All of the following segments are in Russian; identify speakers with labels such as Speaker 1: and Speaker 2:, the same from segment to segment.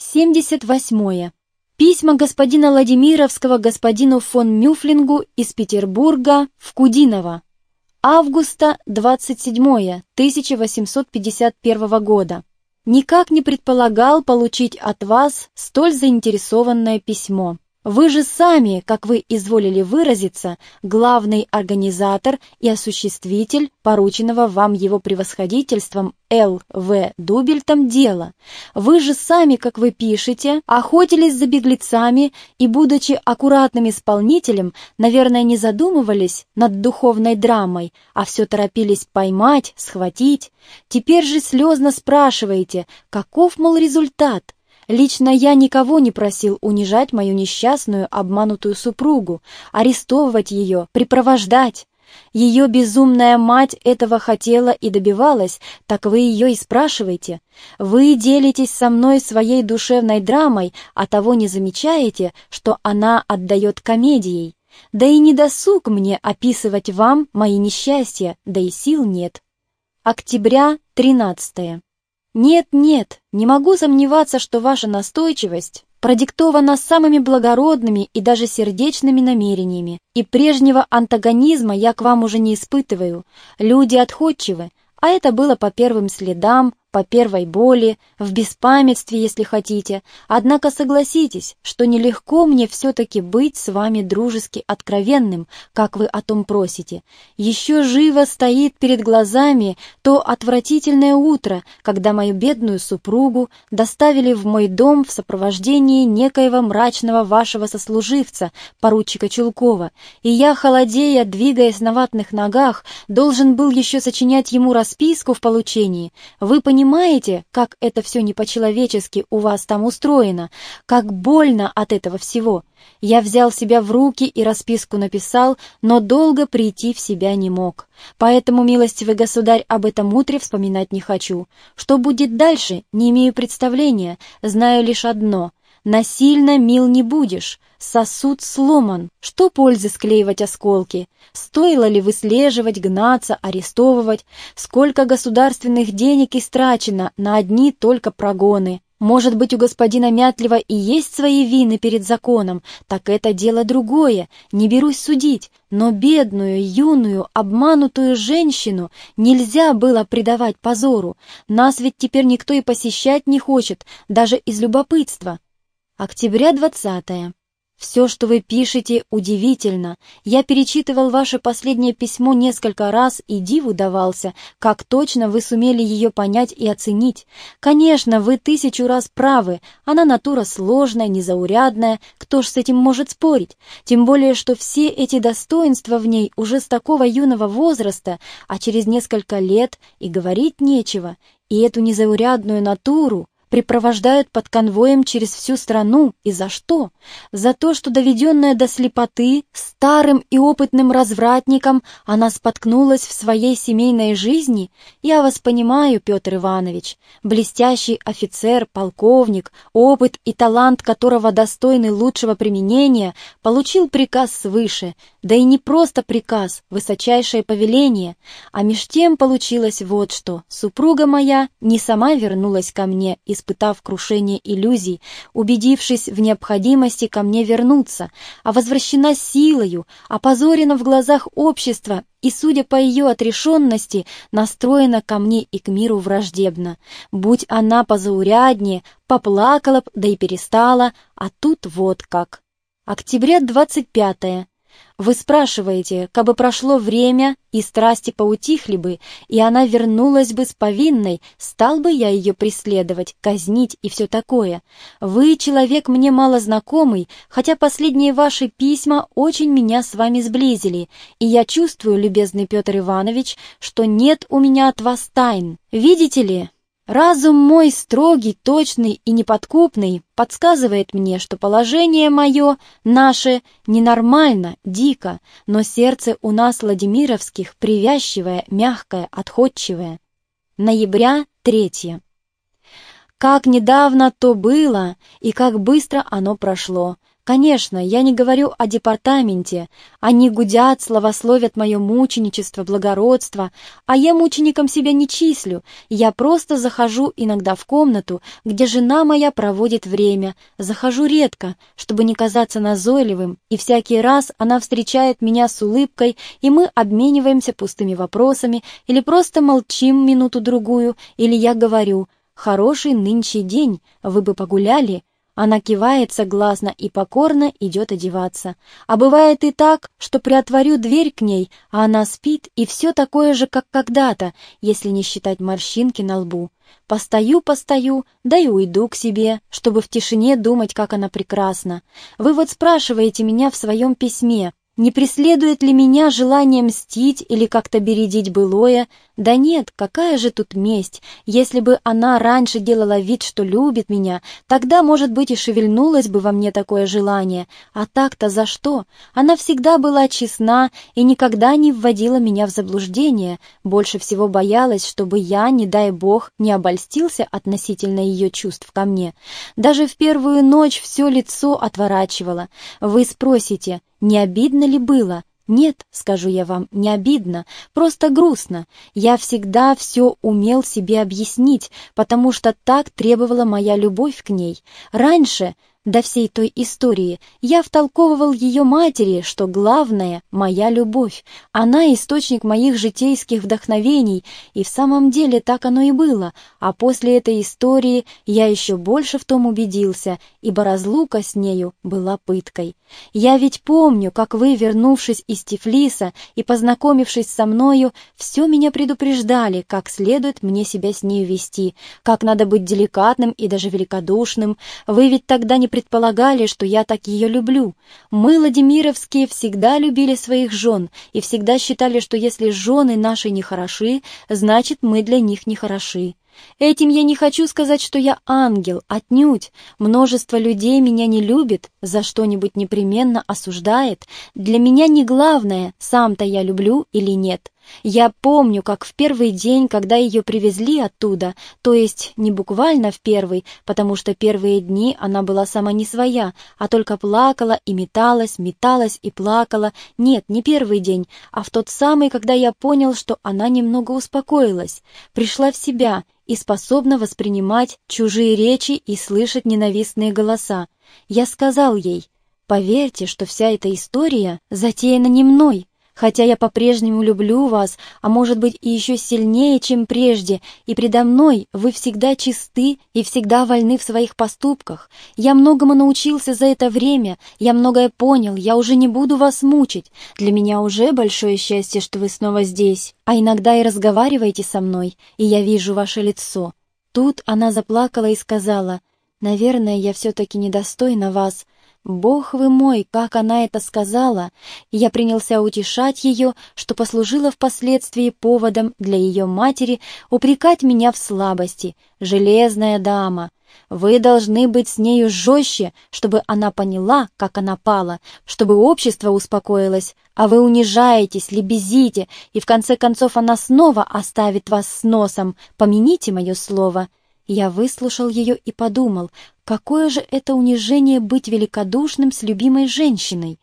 Speaker 1: 78. Письма господина Владимировского господину фон Мюфлингу из Петербурга в Кудиново. Августа 27 1851 года. Никак не предполагал получить от вас столь заинтересованное письмо. Вы же сами, как вы изволили выразиться, главный организатор и осуществитель порученного вам его превосходительством Л. В. Дубельтом дела. Вы же сами, как вы пишете, охотились за беглецами и, будучи аккуратным исполнителем, наверное, не задумывались над духовной драмой, а все торопились поймать, схватить. Теперь же слезно спрашиваете, каков, мол, результат? Лично я никого не просил унижать мою несчастную, обманутую супругу, арестовывать ее, припровождать. Ее безумная мать этого хотела и добивалась, так вы ее и спрашиваете. Вы делитесь со мной своей душевной драмой, а того не замечаете, что она отдает комедией. Да и не досуг мне описывать вам мои несчастья, да и сил нет. Октября 13. Нет, нет, не могу сомневаться, что ваша настойчивость продиктована самыми благородными и даже сердечными намерениями, и прежнего антагонизма я к вам уже не испытываю. Люди отходчивы, а это было по первым следам, по первой боли, в беспамятстве, если хотите. Однако согласитесь, что нелегко мне все-таки быть с вами дружески откровенным, как вы о том просите. Еще живо стоит перед глазами то отвратительное утро, когда мою бедную супругу доставили в мой дом в сопровождении некоего мрачного вашего сослуживца, поручика Чулкова, и я, холодея, двигаясь на ватных ногах, должен был еще сочинять ему расписку в получении. Вы понимаете, понимаете, как это все не по-человечески у вас там устроено, как больно от этого всего? Я взял себя в руки и расписку написал, но долго прийти в себя не мог. Поэтому, милостивый государь, об этом утре вспоминать не хочу. Что будет дальше, не имею представления, знаю лишь одно — Насильно мил не будешь, сосуд сломан. Что пользы склеивать осколки? Стоило ли выслеживать, гнаться, арестовывать? Сколько государственных денег истрачено на одни только прогоны? Может быть, у господина Мятлева и есть свои вины перед законом, так это дело другое, не берусь судить, но бедную, юную, обманутую женщину нельзя было предавать позору. Нас ведь теперь никто и посещать не хочет, даже из любопытства. Октября 20. Все, что вы пишете, удивительно. Я перечитывал ваше последнее письмо несколько раз и диву давался, как точно вы сумели ее понять и оценить. Конечно, вы тысячу раз правы, она натура сложная, незаурядная, кто ж с этим может спорить? Тем более, что все эти достоинства в ней уже с такого юного возраста, а через несколько лет и говорить нечего. И эту незаурядную натуру припровождают под конвоем через всю страну. И за что? За то, что, доведенная до слепоты, старым и опытным развратником, она споткнулась в своей семейной жизни? Я вас понимаю, Петр Иванович. Блестящий офицер, полковник, опыт и талант которого достойны лучшего применения, получил приказ свыше, да и не просто приказ, высочайшее повеление. А меж тем получилось вот что. Супруга моя не сама вернулась ко мне испытав крушение иллюзий, убедившись в необходимости ко мне вернуться, а возвращена силою, опозорена в глазах общества и, судя по ее отрешенности, настроена ко мне и к миру враждебно. Будь она позауряднее, поплакала б, да и перестала, а тут вот как. Октября 25 -е. Вы спрашиваете, как бы прошло время, и страсти поутихли бы, и она вернулась бы с повинной, стал бы я ее преследовать, казнить и все такое. Вы человек мне мало знакомый, хотя последние ваши письма очень меня с вами сблизили, и я чувствую, любезный Петр Иванович, что нет у меня от вас тайн. Видите ли, Разум мой строгий, точный и неподкупный подсказывает мне, что положение мое, наше, ненормально, дико, но сердце у нас Владимировских привязчивое, мягкое, отходчивое. Ноября 3. Как недавно то было, и как быстро оно прошло. Конечно, я не говорю о департаменте. Они гудят, славословят мое мученичество, благородство, а я мучеником себя не числю. Я просто захожу иногда в комнату, где жена моя проводит время. Захожу редко, чтобы не казаться назойливым, и всякий раз она встречает меня с улыбкой, и мы обмениваемся пустыми вопросами или просто молчим минуту-другую, или я говорю «Хороший нынче день, вы бы погуляли?» Она кивает согласно и покорно идет одеваться. А бывает и так, что приотворю дверь к ней, а она спит, и все такое же, как когда-то, если не считать морщинки на лбу. Постою-постою, да и уйду к себе, чтобы в тишине думать, как она прекрасна. Вы вот спрашиваете меня в своем письме, не преследует ли меня желание мстить или как-то бередить былое? Да нет, какая же тут месть? Если бы она раньше делала вид, что любит меня, тогда, может быть, и шевельнулось бы во мне такое желание. А так-то за что? Она всегда была честна и никогда не вводила меня в заблуждение. Больше всего боялась, чтобы я, не дай бог, не обольстился относительно ее чувств ко мне. Даже в первую ночь все лицо отворачивала. Вы спросите, не обидно ли было? Нет, скажу я вам, не обидно, просто грустно. Я всегда все умел себе объяснить, потому что так требовала моя любовь к ней. Раньше до всей той истории, я втолковывал ее матери, что главное — моя любовь. Она — источник моих житейских вдохновений, и в самом деле так оно и было. А после этой истории я еще больше в том убедился, ибо разлука с нею была пыткой. Я ведь помню, как вы, вернувшись из Тифлиса и познакомившись со мною, все меня предупреждали, как следует мне себя с нею вести, как надо быть деликатным и даже великодушным. Вы ведь тогда не предполагали, что я так ее люблю. Мы, Владимировские, всегда любили своих жен и всегда считали, что если жены наши не хороши, значит, мы для них не хороши. Этим я не хочу сказать, что я ангел, отнюдь. Множество людей меня не любит, за что-нибудь непременно осуждает. Для меня не главное, сам-то я люблю или нет. Я помню, как в первый день, когда ее привезли оттуда, то есть не буквально в первый, потому что первые дни она была сама не своя, а только плакала и металась, металась и плакала. Нет, не первый день, а в тот самый, когда я понял, что она немного успокоилась, пришла в себя и способна воспринимать чужие речи и слышать ненавистные голоса. Я сказал ей, «Поверьте, что вся эта история затеяна не мной, хотя я по-прежнему люблю вас, а может быть и еще сильнее, чем прежде, и предо мной вы всегда чисты и всегда вольны в своих поступках. Я многому научился за это время, я многое понял, я уже не буду вас мучить. Для меня уже большое счастье, что вы снова здесь, а иногда и разговариваете со мной, и я вижу ваше лицо». Тут она заплакала и сказала, «Наверное, я все-таки недостойна вас, Бог вы мой, как она это сказала! Я принялся утешать ее, что послужило впоследствии поводом для ее матери упрекать меня в слабости. Железная дама! Вы должны быть с нею жестче, чтобы она поняла, как она пала, чтобы общество успокоилось, а вы унижаетесь, лебезите, и в конце концов она снова оставит вас с носом. Помяните мое слово. Я выслушал ее и подумал, какое же это унижение быть великодушным с любимой женщиной.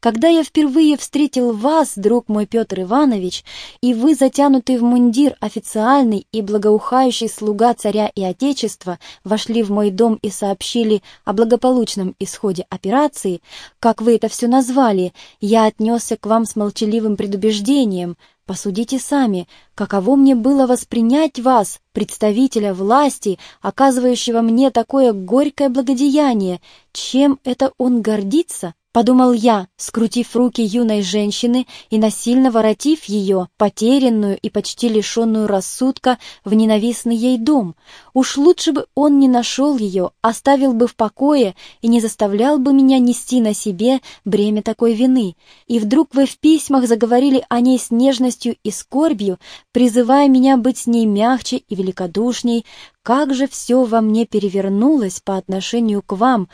Speaker 1: Когда я впервые встретил вас, друг мой Петр Иванович, и вы, затянутый в мундир, официальный и благоухающий слуга царя и отечества, вошли в мой дом и сообщили о благополучном исходе операции, как вы это все назвали, я отнесся к вам с молчаливым предубеждением, Посудите сами, каково мне было воспринять вас, представителя власти, оказывающего мне такое горькое благодеяние. Чем это он гордится? Подумал я, скрутив руки юной женщины и насильно воротив ее, потерянную и почти лишенную рассудка, в ненавистный ей дом. Уж лучше бы он не нашел ее, оставил бы в покое и не заставлял бы меня нести на себе бремя такой вины. И вдруг вы в письмах заговорили о ней с нежностью и скорбью, призывая меня быть с ней мягче и великодушней, как же все во мне перевернулось по отношению к вам,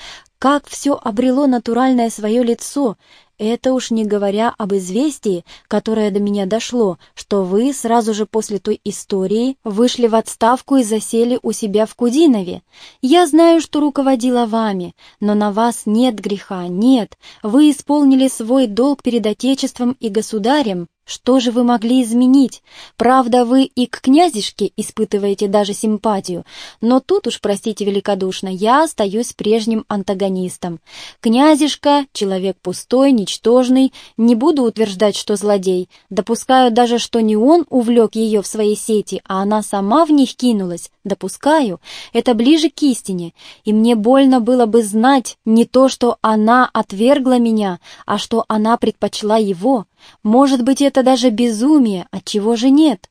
Speaker 1: как все обрело натуральное свое лицо. Это уж не говоря об известии, которое до меня дошло, что вы сразу же после той истории вышли в отставку и засели у себя в Кудинове. Я знаю, что руководила вами, но на вас нет греха, нет. Вы исполнили свой долг перед Отечеством и Государем, что же вы могли изменить? Правда, вы и к князешке испытываете даже симпатию, но тут уж, простите великодушно, я остаюсь прежним антагонистом. Князешка — человек пустой, ничтожный, не буду утверждать, что злодей. Допускаю даже, что не он увлек ее в свои сети, а она сама в них кинулась. Допускаю, это ближе к истине, и мне больно было бы знать не то, что она отвергла меня, а что она предпочла его. Может быть, это даже безумие, от чего же нет?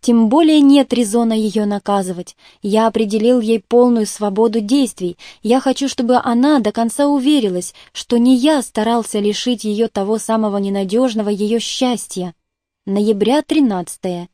Speaker 1: Тем более нет резона ее наказывать. Я определил ей полную свободу действий. Я хочу, чтобы она до конца уверилась, что не я старался лишить ее того самого ненадежного ее счастья. Ноября 13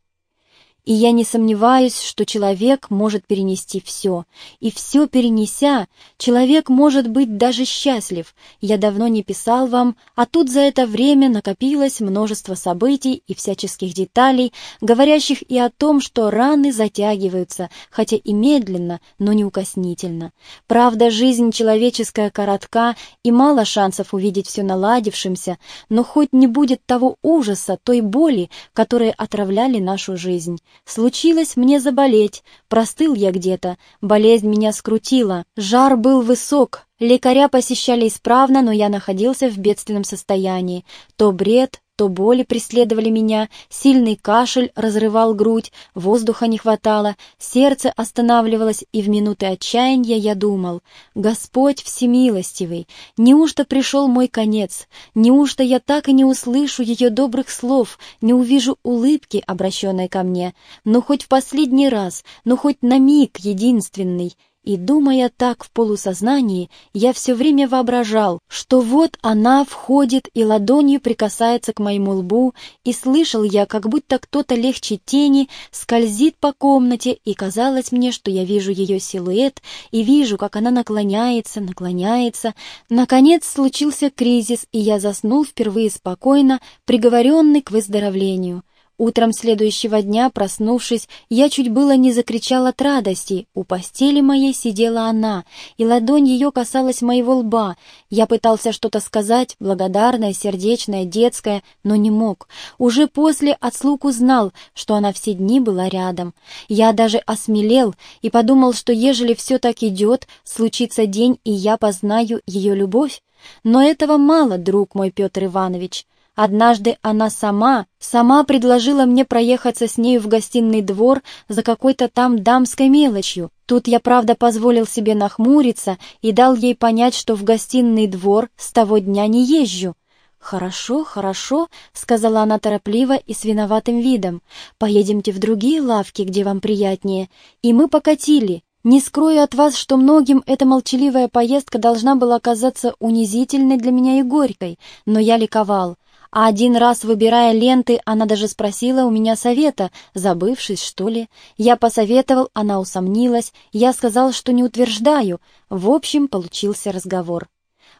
Speaker 1: и я не сомневаюсь, что человек может перенести все. И все перенеся, человек может быть даже счастлив. Я давно не писал вам, а тут за это время накопилось множество событий и всяческих деталей, говорящих и о том, что раны затягиваются, хотя и медленно, но неукоснительно. Правда, жизнь человеческая коротка, и мало шансов увидеть все наладившимся, но хоть не будет того ужаса, той боли, которые отравляли нашу жизнь. Случилось мне заболеть, простыл я где-то, болезнь меня скрутила, жар был высок, лекаря посещали исправно, но я находился в бедственном состоянии. То бред, то боли преследовали меня, сильный кашель разрывал грудь, воздуха не хватало, сердце останавливалось, и в минуты отчаяния я думал, «Господь всемилостивый, неужто пришел мой конец? Неужто я так и не услышу ее добрых слов, не увижу улыбки, обращенной ко мне? Но хоть в последний раз, но хоть на миг единственный, и, думая так в полусознании, я все время воображал, что вот она входит и ладонью прикасается к моему лбу, и слышал я, как будто кто-то легче тени скользит по комнате, и казалось мне, что я вижу ее силуэт, и вижу, как она наклоняется, наклоняется. Наконец случился кризис, и я заснул впервые спокойно, приговоренный к выздоровлению. Утром следующего дня, проснувшись, я чуть было не закричал от радости. У постели моей сидела она, и ладонь ее касалась моего лба. Я пытался что-то сказать, благодарное, сердечное, детское, но не мог. Уже после от слуг узнал, что она все дни была рядом. Я даже осмелел и подумал, что ежели все так идет, случится день, и я познаю ее любовь. Но этого мало, друг мой Петр Иванович. Однажды она сама, сама предложила мне проехаться с нею в гостиный двор за какой-то там дамской мелочью. Тут я, правда, позволил себе нахмуриться и дал ей понять, что в гостиный двор с того дня не езжу. «Хорошо, хорошо», — сказала она торопливо и с виноватым видом. «Поедемте в другие лавки, где вам приятнее». И мы покатили. Не скрою от вас, что многим эта молчаливая поездка должна была оказаться унизительной для меня и горькой, но я ликовал. А один раз, выбирая ленты, она даже спросила у меня совета, забывшись, что ли. Я посоветовал, она усомнилась, я сказал, что не утверждаю. В общем, получился разговор.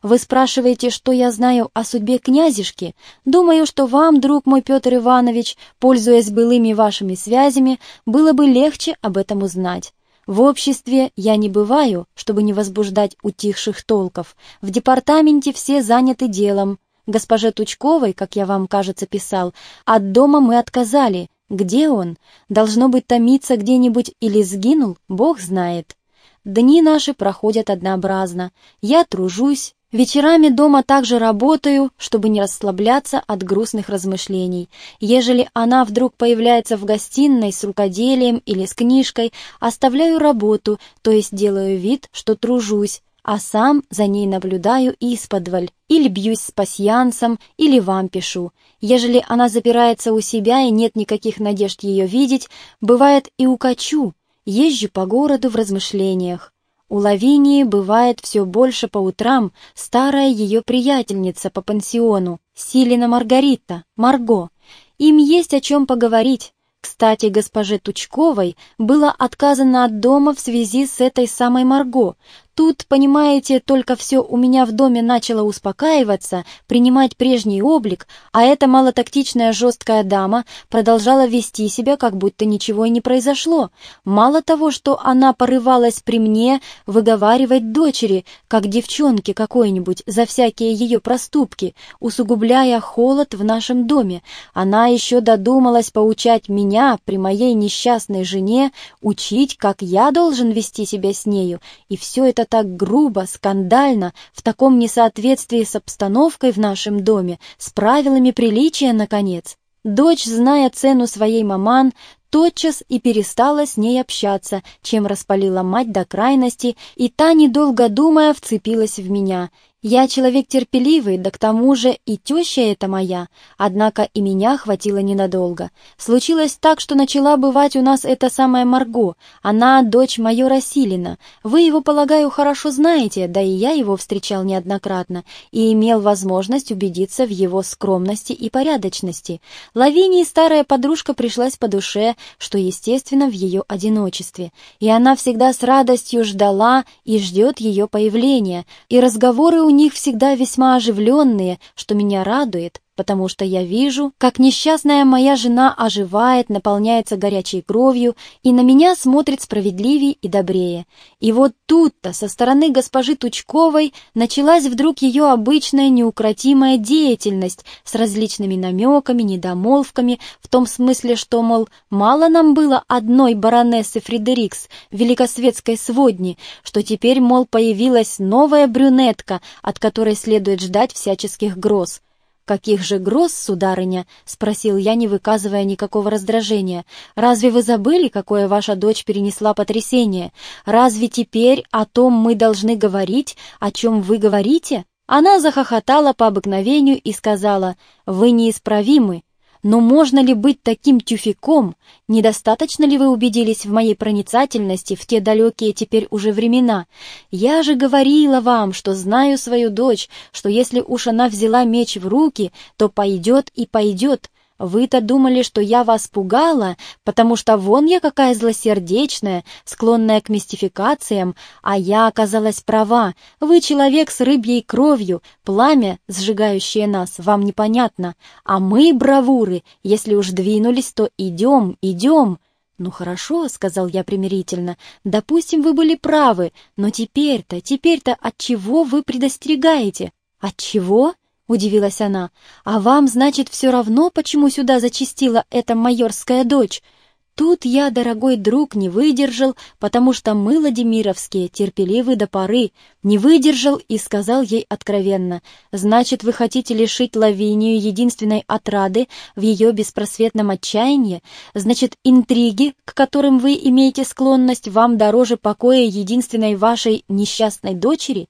Speaker 1: Вы спрашиваете, что я знаю о судьбе князешки? Думаю, что вам, друг мой Петр Иванович, пользуясь былыми вашими связями, было бы легче об этом узнать. В обществе я не бываю, чтобы не возбуждать утихших толков. В департаменте все заняты делом. Госпоже Тучковой, как я вам, кажется, писал, от дома мы отказали. Где он? Должно быть, томиться где-нибудь или сгинул, Бог знает. Дни наши проходят однообразно. Я тружусь, Вечерами дома также работаю, чтобы не расслабляться от грустных размышлений. Ежели она вдруг появляется в гостиной с рукоделием или с книжкой, оставляю работу, то есть делаю вид, что тружусь, а сам за ней наблюдаю исподволь, или бьюсь с пасьянсом, или вам пишу. Ежели она запирается у себя и нет никаких надежд ее видеть, бывает и укачу, езжу по городу в размышлениях. У Лавинии бывает все больше по утрам старая ее приятельница по пансиону, Силина Маргарита, Марго. Им есть о чем поговорить, кстати, госпоже Тучковой было отказано от дома в связи с этой самой Марго. Тут, понимаете, только все у меня в доме начало успокаиваться, принимать прежний облик, а эта малотактичная жесткая дама продолжала вести себя, как будто ничего и не произошло. Мало того, что она порывалась при мне выговаривать дочери, как девчонке какой-нибудь, за всякие ее проступки, усугубляя холод в нашем доме, она еще додумалась поучать меня при моей несчастной жене, учить, как я должен вести себя с нею, и все это так грубо, скандально, в таком несоответствии с обстановкой в нашем доме, с правилами приличия, наконец. Дочь, зная цену своей маман, тотчас и перестала с ней общаться, чем распалила мать до крайности, и та, недолго думая, вцепилась в меня. Я человек терпеливый, да к тому же и теща эта моя, однако и меня хватило ненадолго. Случилось так, что начала бывать у нас эта самая Марго, она дочь майора Силина. Вы его, полагаю, хорошо знаете, да и я его встречал неоднократно, и имел возможность убедиться в его скромности и порядочности. Лавинии старая подружка пришлась по душе, что, естественно, в ее одиночестве, и она всегда с радостью ждала и ждет ее появления, и разговоры у у них всегда весьма оживленные, что меня радует, потому что я вижу, как несчастная моя жена оживает, наполняется горячей кровью и на меня смотрит справедливее и добрее. И вот тут-то, со стороны госпожи Тучковой, началась вдруг ее обычная неукротимая деятельность с различными намеками, недомолвками, в том смысле, что, мол, мало нам было одной баронессы Фредерикс, великосветской сводни, что теперь, мол, появилась новая брюнетка, от которой следует ждать всяческих гроз. «Каких же гроз, сударыня?» — спросил я, не выказывая никакого раздражения. «Разве вы забыли, какое ваша дочь перенесла потрясение? Разве теперь о том мы должны говорить, о чем вы говорите?» Она захохотала по обыкновению и сказала, «Вы неисправимы, но можно ли быть таким тюфяком? Недостаточно ли вы убедились в моей проницательности в те далекие теперь уже времена? Я же говорила вам, что знаю свою дочь, что если уж она взяла меч в руки, то пойдет и пойдет. Вы-то думали, что я вас пугала, потому что вон я какая злосердечная, склонная к мистификациям, а я оказалась права. Вы человек с рыбьей кровью, пламя, сжигающее нас, вам непонятно. А мы, бравуры, если уж двинулись, то идем, идем». «Ну хорошо», — сказал я примирительно, — «допустим, вы были правы, но теперь-то, теперь-то от чего вы предостерегаете?» «От чего?» Удивилась она. «А вам, значит, все равно, почему сюда зачастила эта майорская дочь?» Тут я, дорогой друг, не выдержал, потому что мы, Владимировские, терпеливы до поры, не выдержал и сказал ей откровенно, «Значит, вы хотите лишить Лавинию единственной отрады в ее беспросветном отчаянии? Значит, интриги, к которым вы имеете склонность, вам дороже покоя единственной вашей несчастной дочери?»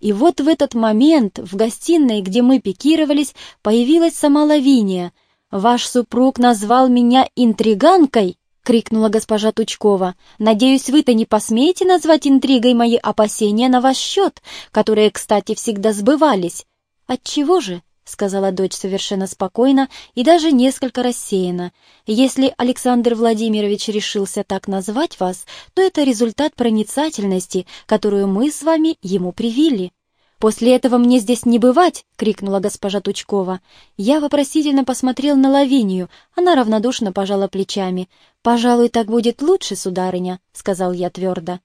Speaker 1: И вот в этот момент в гостиной, где мы пикировались, появилась сама Лавиния. «Ваш супруг назвал меня интриганкой?» — крикнула госпожа Тучкова. «Надеюсь, вы-то не посмеете назвать интригой мои опасения на ваш счет, которые, кстати, всегда сбывались». «Отчего же?» — сказала дочь совершенно спокойно и даже несколько рассеяна. «Если Александр Владимирович решился так назвать вас, то это результат проницательности, которую мы с вами ему привили». «После этого мне здесь не бывать!» — крикнула госпожа Тучкова. Я вопросительно посмотрел на Лавинию. Она равнодушно пожала плечами. «Пожалуй, так будет лучше, сударыня», — сказал я твердо.